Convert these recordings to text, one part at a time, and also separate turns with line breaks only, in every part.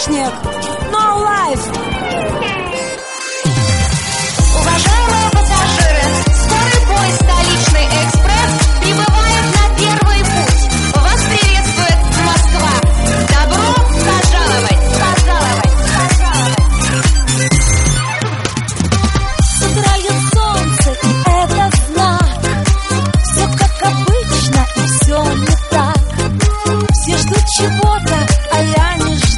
Помощник! No life!
Уважаемые пассажиры, скорый поезд «Столичный экспресс» прибывает на первый путь. Вас приветствует Москва. Добро пожаловать! Пожаловать! Пожаловать!
Играет солнце, и это знак. Все как обычно и все не так. Все ждут чего-то, а я не жду.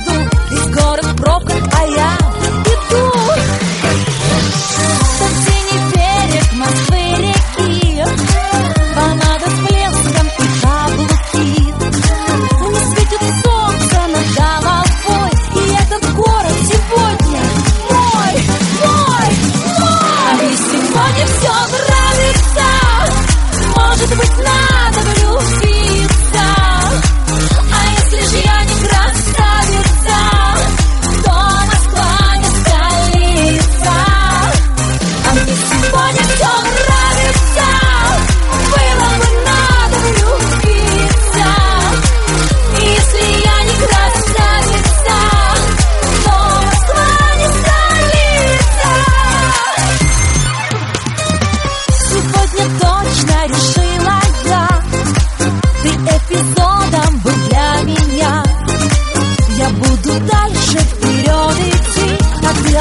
love.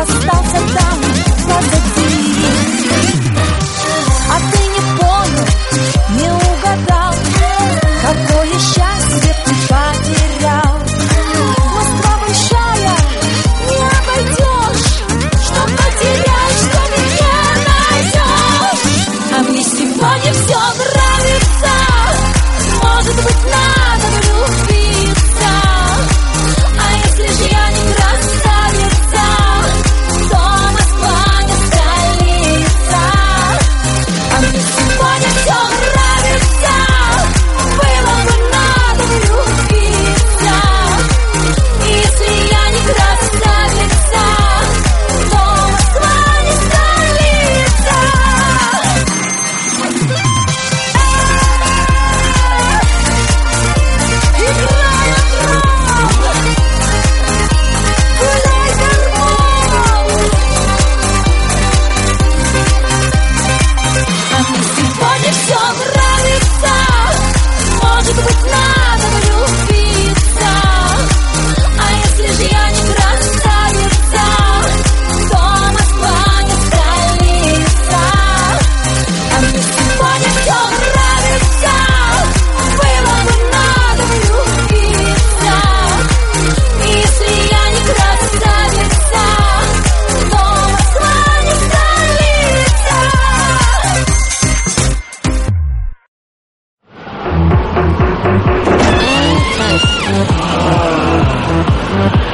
остался там позади. А ты не понял, не угадал Какое счастье ты потерял. Москва большая, не обойдешь Что потеряешь, что меня найдешь А мне сегодня все нравится. Может быть, надо влюбиться Thank you.